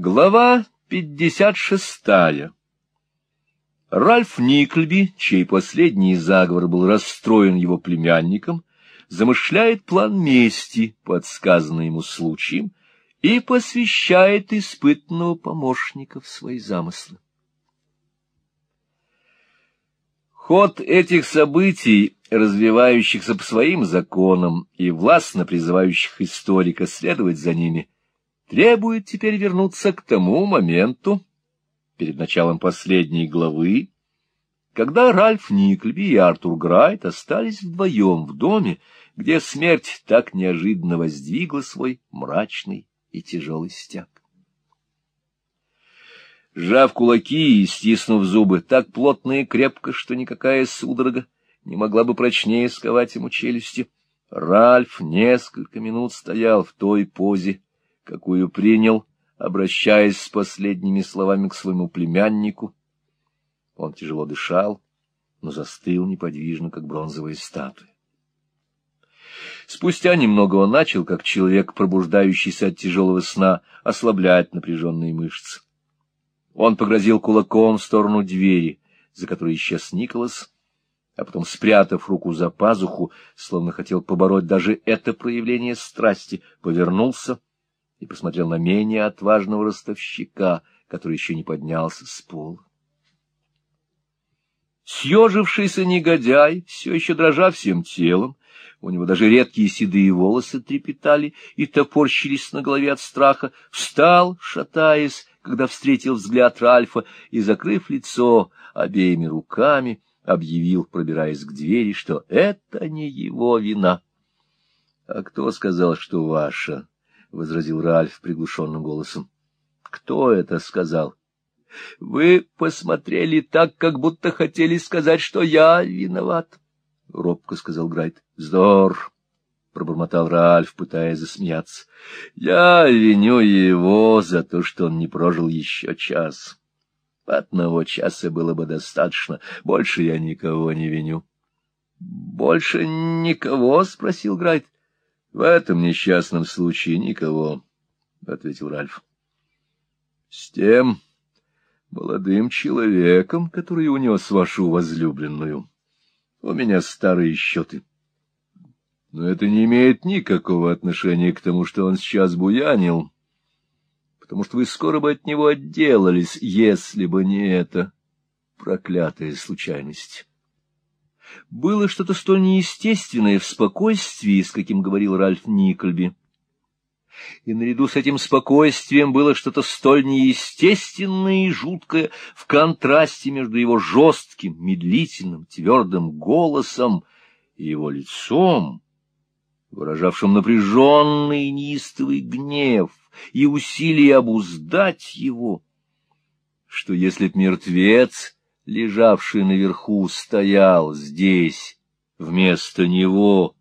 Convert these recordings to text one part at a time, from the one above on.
Глава пятьдесят шестая Ральф Никльби, чей последний заговор был расстроен его племянником, замышляет план мести, подсказанный ему случаем, и посвящает испытанного помощника в свои замыслы. Ход этих событий, развивающихся по своим законам и властно призывающих историка следовать за ними, требует теперь вернуться к тому моменту, перед началом последней главы, когда Ральф Никльби и Артур Грайт остались вдвоем в доме, где смерть так неожиданно воздвигла свой мрачный и тяжелый стяг. Сжав кулаки и стиснув зубы так плотно и крепко, что никакая судорога не могла бы прочнее сковать ему челюсти, Ральф несколько минут стоял в той позе, какую принял, обращаясь с последними словами к своему племяннику. Он тяжело дышал, но застыл неподвижно, как бронзовая статуя. Спустя немного он начал, как человек, пробуждающийся от тяжелого сна, ослаблять напряженные мышцы. Он погрозил кулаком в сторону двери, за которой исчез Николас, а потом, спрятав руку за пазуху, словно хотел побороть даже это проявление страсти, повернулся и посмотрел на менее отважного ростовщика, который еще не поднялся с пола. Съежившийся негодяй, все еще дрожа всем телом, у него даже редкие седые волосы трепетали и топорщились на голове от страха, встал, шатаясь, когда встретил взгляд Ральфа, и, закрыв лицо обеими руками, объявил, пробираясь к двери, что это не его вина. — А кто сказал, что ваша? — возразил Ральф приглушенным голосом. — Кто это сказал? — Вы посмотрели так, как будто хотели сказать, что я виноват. —— робко сказал Грайт. — Вздор! — пробормотал Ральф, пытаясь засмеяться. — Я виню его за то, что он не прожил еще час. Одного часа было бы достаточно. Больше я никого не виню. — Больше никого? — спросил Грайт. — В этом несчастном случае никого, — ответил Ральф. — С тем молодым человеком, который унес вашу возлюбленную. У меня старые счеты. Но это не имеет никакого отношения к тому, что он сейчас буянил, потому что вы скоро бы от него отделались, если бы не это проклятая случайность. Было что-то столь неестественное в спокойствии, с каким говорил Ральф Никольби. И наряду с этим спокойствием было что-то столь неестественное и жуткое в контрасте между его жестким, медлительным, твердым голосом и его лицом, выражавшим напряженный неистовый гнев и усилие обуздать его, что если б мертвец, лежавший наверху, стоял здесь вместо него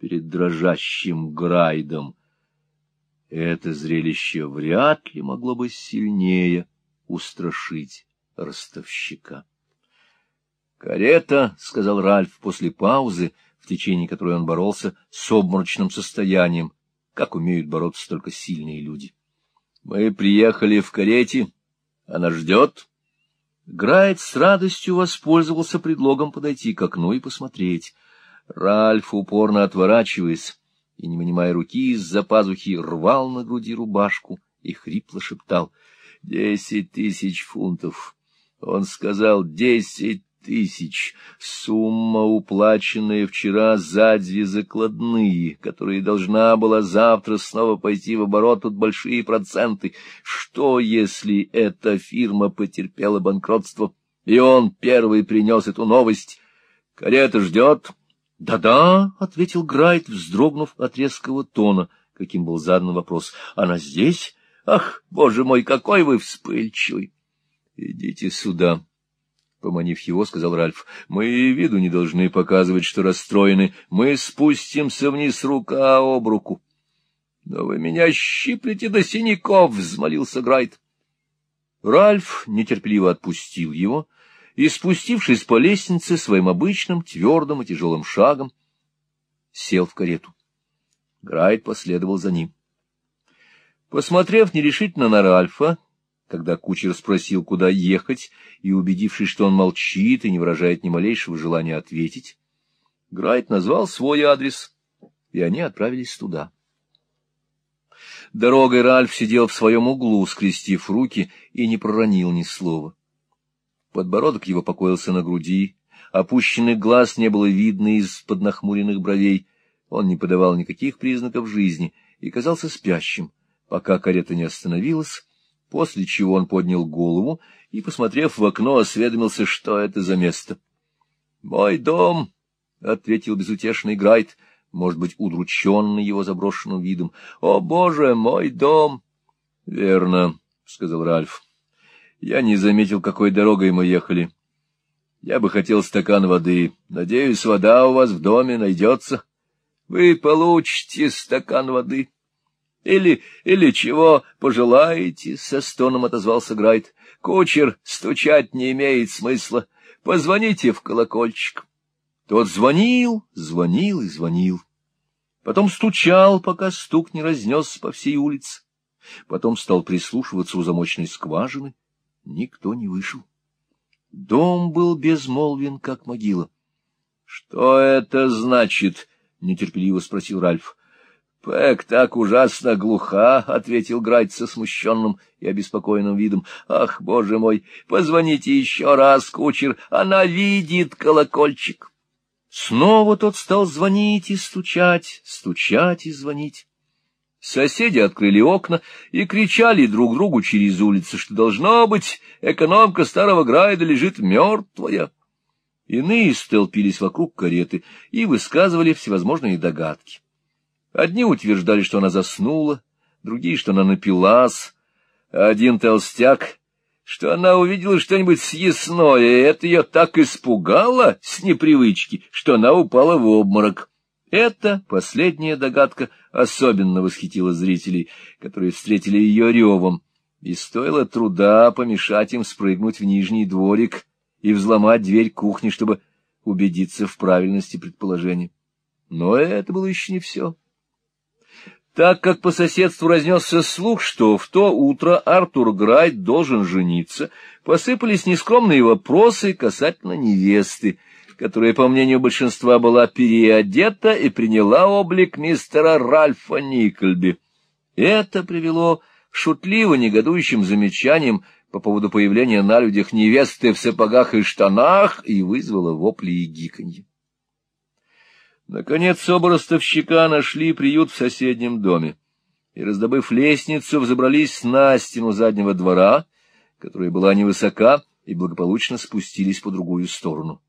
перед дрожащим Грайдом, это зрелище вряд ли могло бы сильнее устрашить ростовщика. «Карета», — сказал Ральф после паузы, в течение которой он боролся с обморочным состоянием, как умеют бороться только сильные люди. «Мы приехали в карете. Она ждет». Грайт с радостью воспользовался предлогом подойти к окну и посмотреть. Ральф, упорно отворачиваясь, и, не вынимая руки из-за пазухи, рвал на груди рубашку и хрипло шептал «Десять тысяч фунтов». Он сказал «десять тысяч». Сумма, уплаченная вчера за две закладные, которые должна была завтра снова пойти в оборот под большие проценты. Что, если эта фирма потерпела банкротство, и он первый принес эту новость? Карета ждет, «Да-да», — ответил Грайт, вздрогнув от резкого тона, каким был задан вопрос. «Она здесь? Ах, боже мой, какой вы вспыльчивый!» «Идите сюда», — поманив его, сказал Ральф. «Мы и виду не должны показывать, что расстроены. Мы спустимся вниз рука об руку». «Но вы меня щиплете до синяков!» — взмолился Грайт. Ральф нетерпеливо отпустил его — и, спустившись по лестнице своим обычным твердым и тяжелым шагом, сел в карету. Грайт последовал за ним. Посмотрев нерешительно на Ральфа, когда кучер спросил, куда ехать, и убедившись, что он молчит и не выражает ни малейшего желания ответить, Грайт назвал свой адрес, и они отправились туда. Дорогой Ральф сидел в своем углу, скрестив руки, и не проронил ни слова. Подбородок его покоился на груди, опущенных глаз не было видно из-под нахмуренных бровей, он не подавал никаких признаков жизни и казался спящим, пока карета не остановилась, после чего он поднял голову и, посмотрев в окно, осведомился, что это за место. — Мой дом, — ответил безутешный Грайт, может быть, удрученный его заброшенным видом. — О, боже, мой дом! — Верно, — сказал Ральф. — Я не заметил, какой дорогой мы ехали. Я бы хотел стакан воды. Надеюсь, вода у вас в доме найдется. Вы получите стакан воды. — или, или чего пожелаете, — со стоном отозвался Грайт. — Кучер стучать не имеет смысла. Позвоните в колокольчик. Тот звонил, звонил и звонил. Потом стучал, пока стук не разнесся по всей улице. Потом стал прислушиваться у замочной скважины. Никто не вышел. Дом был безмолвен, как могила. — Что это значит? — нетерпеливо спросил Ральф. — Пэк так ужасно глуха, — ответил Грать со смущенным и обеспокоенным видом. — Ах, боже мой, позвоните еще раз, кучер, она видит колокольчик. Снова тот стал звонить и стучать, стучать и звонить. Соседи открыли окна и кричали друг другу через улицу, что, должно быть, экономка старого Грайда лежит мертвая. Иные столпились вокруг кареты и высказывали всевозможные догадки. Одни утверждали, что она заснула, другие, что она напилась, а один толстяк, что она увидела что-нибудь съестное, и это ее так испугало с непривычки, что она упала в обморок. Эта последняя догадка особенно восхитила зрителей, которые встретили ее ревом, и стоило труда помешать им спрыгнуть в нижний дворик и взломать дверь кухни, чтобы убедиться в правильности предположения. Но это было еще не все. Так как по соседству разнесся слух, что в то утро Артур Грайт должен жениться, посыпались нескромные вопросы касательно невесты, которая, по мнению большинства, была переодета и приняла облик мистера Ральфа Никольби. Это привело к шутливо-негодующим замечаниям по поводу появления на людях невесты в сапогах и штанах и вызвало вопли и гиканье. Наконец оба ростовщика нашли приют в соседнем доме и, раздобыв лестницу, взобрались на стену заднего двора, которая была невысока, и благополучно спустились по другую сторону.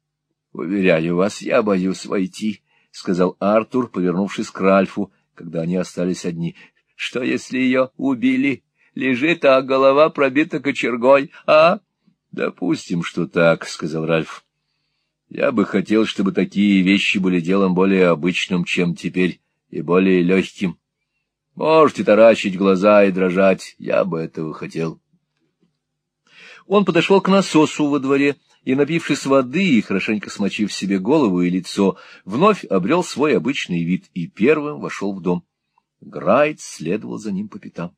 — Уверяю вас, я боюсь войти, — сказал Артур, повернувшись к Ральфу, когда они остались одни. — Что, если ее убили? Лежит, а голова пробита кочергой, а? — Допустим, что так, — сказал Ральф. Я бы хотел, чтобы такие вещи были делом более обычным, чем теперь, и более легким. Можете таращить глаза и дрожать, я бы этого хотел. Он подошел к насосу во дворе и, напившись воды и хорошенько смочив себе голову и лицо, вновь обрел свой обычный вид и первым вошел в дом. Грайт следовал за ним по пятам.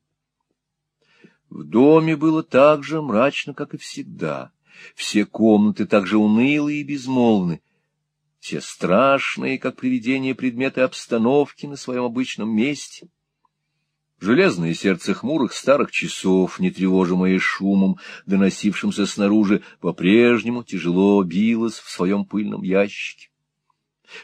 В доме было так же мрачно, как и всегда. Все комнаты так же унылы и безмолвны. Все страшные, как привидения, предметы обстановки на своем обычном месте. Железное сердце хмурых старых часов, не тревожимое шумом, доносившимся снаружи, по-прежнему тяжело билось в своем пыльном ящике.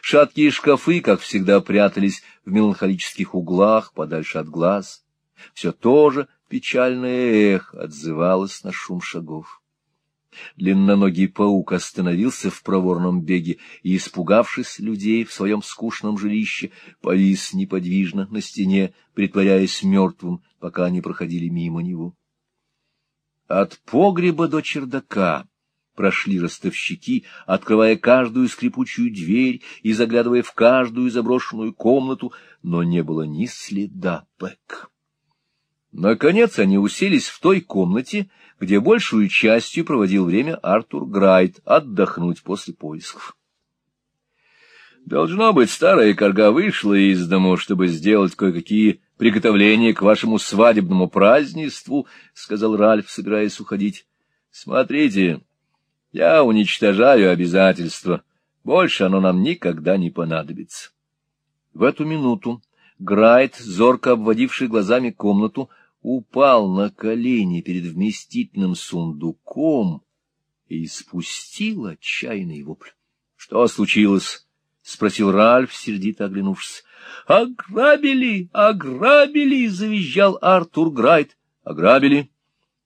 Шаткие шкафы, как всегда, прятались в меланхолических углах, подальше от глаз. Все то же печальное эхо отзывалось на шум шагов. Длинноногий паук остановился в проворном беге и, испугавшись людей в своем скучном жилище, повис неподвижно на стене, притворяясь мертвым, пока они проходили мимо него. От погреба до чердака прошли ростовщики, открывая каждую скрипучую дверь и заглядывая в каждую заброшенную комнату, но не было ни следа Пэк. Наконец они уселись в той комнате, где большую частью проводил время Артур Грайт, отдохнуть после поисков. Должно быть, старая корга вышла из дому, чтобы сделать кое-какие приготовление к вашему свадебному празднеству, — сказал Ральф, собираясь уходить. — Смотрите, я уничтожаю обязательства. Больше оно нам никогда не понадобится. В эту минуту Грайт, зорко обводивший глазами комнату, упал на колени перед вместительным сундуком и испустил отчаянный вопль. — Что случилось? — спросил Ральф, сердито оглянувшись. — Ограбили! Ограбили! — завизжал Артур Грайт. — Ограбили?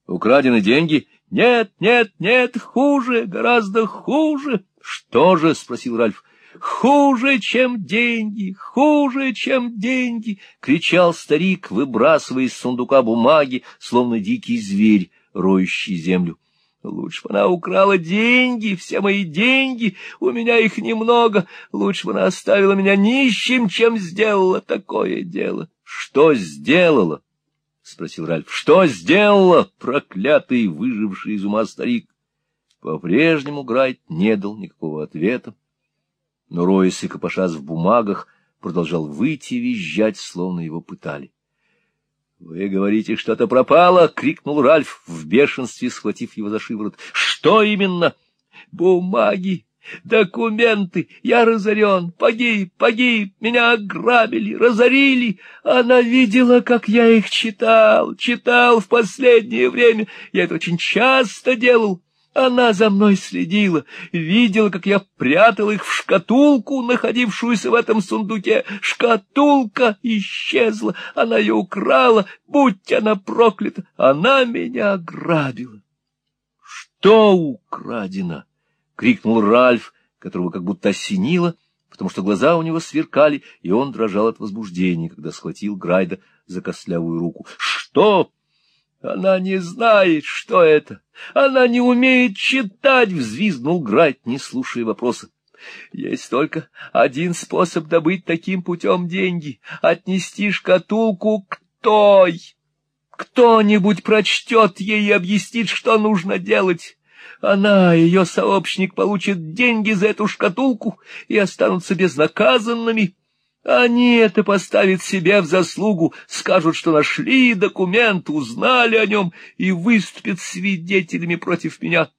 Украдены деньги? — Нет, нет, нет, хуже, гораздо хуже. — Что же? — спросил Ральф. «Хуже, чем деньги! Хуже, чем деньги!» — кричал старик, выбрасывая из сундука бумаги, словно дикий зверь, роющий землю. Лучше бы она украла деньги, все мои деньги, у меня их немного. Лучше бы она оставила меня нищим, чем сделала такое дело. — Что сделала? — спросил Ральф. — Что сделала, проклятый, выживший из ума старик? По-прежнему Грайт не дал никакого ответа но Ройс и копошась в бумагах продолжал выйти и визжать, словно его пытали. — Вы говорите, что-то пропало! — крикнул Ральф, в бешенстве схватив его за шиворот. — Что именно? — Бумаги! Документы! Я разорен! Погиб! Погиб! Меня ограбили! Разорили! Она видела, как я их читал! Читал в последнее время! Я это очень часто делал! Она за мной следила, видела, как я прятал их в шкатулку, находившуюся в этом сундуке. Шкатулка исчезла, она ее украла, будь она проклята, она меня ограбила. — Что украдено? — крикнул Ральф, которого как будто осенило, потому что глаза у него сверкали, и он дрожал от возбуждения, когда схватил Грайда за костлявую руку. — Что? Она не знает, что это. Она не умеет читать, — взвизгнул Грайт, не слушая вопроса. Есть только один способ добыть таким путем деньги — отнести шкатулку к той. Кто-нибудь прочтет ей и объяснит, что нужно делать. Она и ее сообщник получат деньги за эту шкатулку и останутся безнаказанными. Они это поставят себе в заслугу, скажут, что нашли документ, узнали о нем и выступят свидетелями против меня.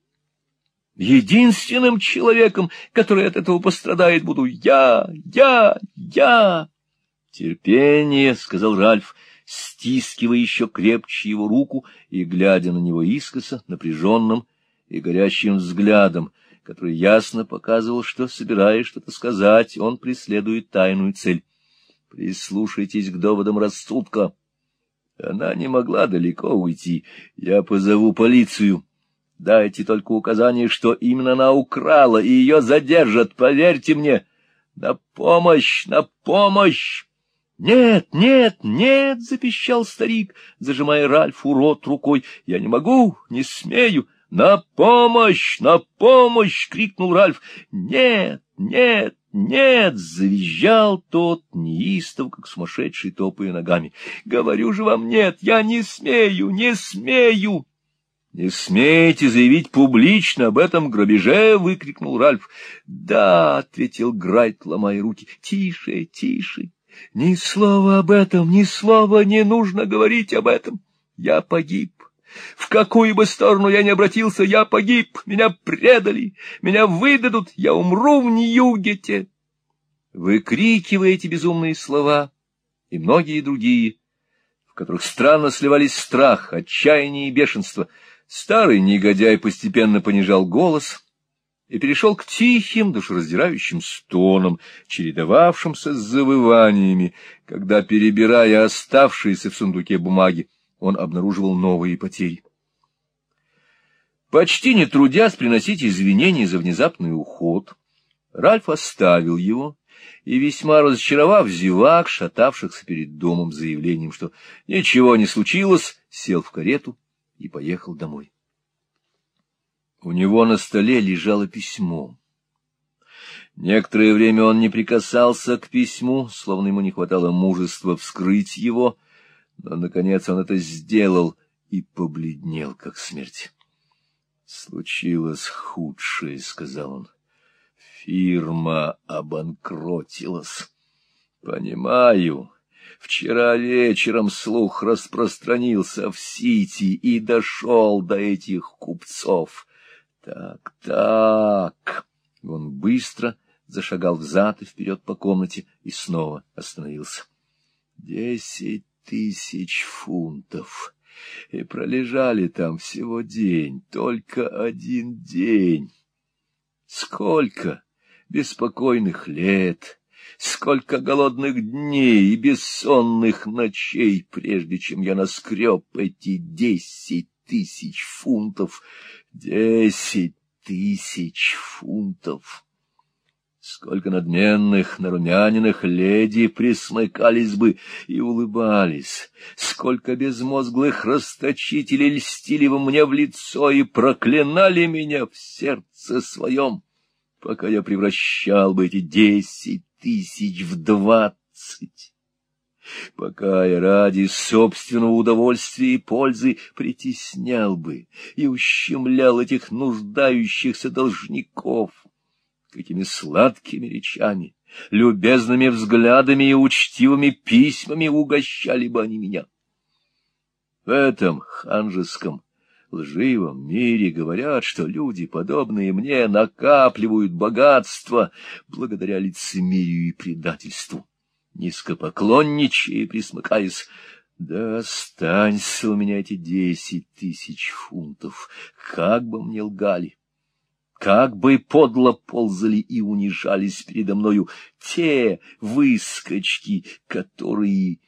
Единственным человеком, который от этого пострадает, буду я, я, я. Терпение, — сказал Ральф, стискивая еще крепче его руку и глядя на него искоса, напряженным и горящим взглядом, который ясно показывал, что, собираясь что-то сказать, он преследует тайную цель. Прислушайтесь к доводам рассудка. Она не могла далеко уйти. Я позову полицию. Дайте только указание, что именно она украла, и ее задержат, поверьте мне. На помощь, на помощь! «Нет, нет, нет!» — запищал старик, зажимая Ральфу рот рукой. «Я не могу, не смею!» «На помощь! На помощь!» — крикнул Ральф. «Нет, нет, нет!» — завизжал тот, неистов, как сумасшедший, топая ногами. «Говорю же вам нет! Я не смею, не смею!» «Не смеете заявить публично об этом грабеже?» — выкрикнул Ральф. «Да!» — ответил Грайт, ломая руки. «Тише, тише! Ни слова об этом, ни слова не нужно говорить об этом! Я погиб!» В какую бы сторону я ни обратился, я погиб, меня предали, меня выдадут, я умру в Ньюгете. Выкрикивая эти безумные слова и многие другие, в которых странно сливались страх, отчаяние и бешенство, старый негодяй постепенно понижал голос и перешел к тихим, душераздирающим стонам, чередовавшимся с завываниями, когда, перебирая оставшиеся в сундуке бумаги, он обнаруживал новые потери. Почти не трудясь приносить извинения за внезапный уход, Ральф оставил его и, весьма разочаровав зевак, шатавшихся перед домом заявлением, что ничего не случилось, сел в карету и поехал домой. У него на столе лежало письмо. Некоторое время он не прикасался к письму, словно ему не хватало мужества вскрыть его — но, наконец, он это сделал и побледнел, как смерть. «Случилось худшее», — сказал он. «Фирма обанкротилась». «Понимаю. Вчера вечером слух распространился в Сити и дошел до этих купцов. Так, так. Он быстро зашагал взад и вперед по комнате и снова остановился. Десять тысяч фунтов. И пролежали там всего день, только один день. Сколько беспокойных лет, сколько голодных дней и бессонных ночей, прежде чем я наскреб эти десять тысяч фунтов. Десять тысяч фунтов! Сколько надменных, нарумяненных леди присмыкались бы и улыбались, сколько безмозглых расточителей льстили бы мне в лицо и проклинали меня в сердце своем, пока я превращал бы эти десять тысяч в двадцать. Пока я ради собственного удовольствия и пользы притеснял бы и ущемлял этих нуждающихся должников, какими сладкими речами, любезными взглядами и учтивыми письмами угощали бы они меня. В этом ханжеском, лживом мире говорят, что люди, подобные мне, накапливают богатство благодаря лицемерию и предательству, низкопоклонничая и присмыкаясь. Да останься у меня эти десять тысяч фунтов, как бы мне лгали как бы подло ползали и унижались передо мною те выскочки, которые,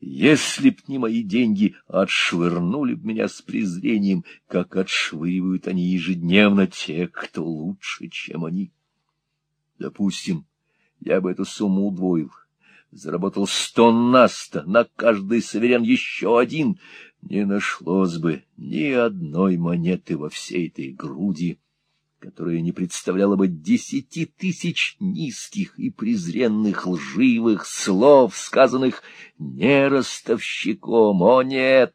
если б не мои деньги, отшвырнули б меня с презрением, как отшвыривают они ежедневно те, кто лучше, чем они. Допустим, я бы эту сумму удвоил, заработал сто на сто, на каждый суверен еще один, не нашлось бы ни одной монеты во всей этой груди, которая не представляла бы десяти тысяч низких и презренных лживых слов, сказанных не ростовщиком, о нет,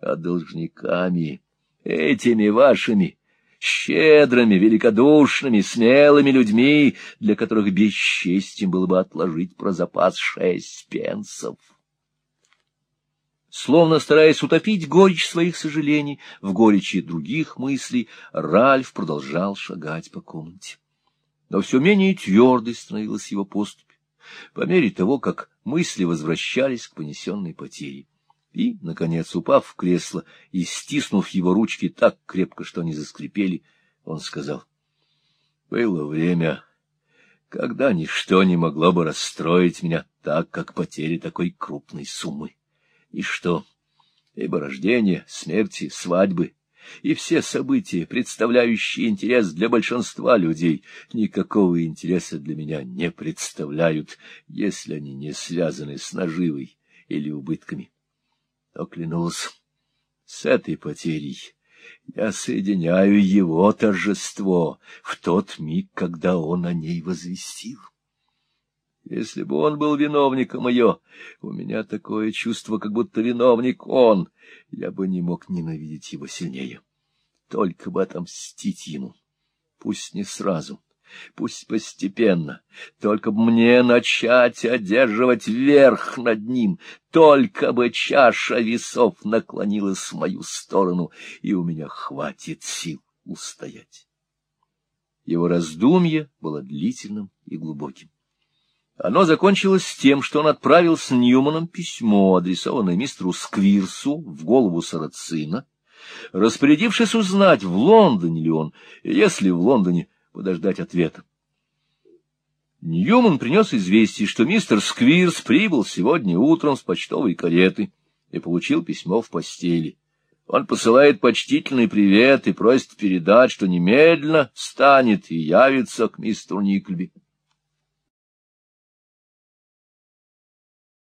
а должниками, этими вашими, щедрыми, великодушными, смелыми людьми, для которых бесчестием было бы отложить про запас шесть пенсов словно стараясь утопить горечь своих сожалений в горечи других мыслей, Ральф продолжал шагать по комнате. Но все менее твердой становилась его поступь, по мере того, как мысли возвращались к понесенной потере. И, наконец, упав в кресло и стиснув его ручки так крепко, что они заскрипели, он сказал, — Было время, когда ничто не могло бы расстроить меня так, как потеря такой крупной суммы. И что? Ибо рождение, смерти, свадьбы и все события, представляющие интерес для большинства людей, никакого интереса для меня не представляют, если они не связаны с наживой или убытками. Но клянусь, с этой потерей я соединяю его торжество в тот миг, когда он о ней возвестил. Если бы он был виновником ее, у меня такое чувство, как будто виновник он, я бы не мог ненавидеть его сильнее. Только бы отомстить ему. Пусть не сразу, пусть постепенно, только бы мне начать одерживать верх над ним, только бы чаша весов наклонилась в мою сторону, и у меня хватит сил устоять. Его раздумье было длительным и глубоким. Оно закончилось тем, что он отправил с Ньюманом письмо, адресованное мистеру Сквирсу в голову Сарацина, распорядившись узнать, в Лондоне ли он, если в Лондоне, подождать ответа. Ньюман принес известие, что мистер Сквирс прибыл сегодня утром с почтовой кареты и получил письмо в постели. Он посылает почтительный привет и просит передать, что немедленно встанет и явится к мистеру Никльби.